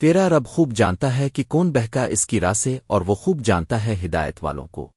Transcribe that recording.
تیرا رب خوب جانتا ہے کہ کون بہکا اس کی راہ سے اور وہ خوب جانتا ہے ہدایت والوں کو۔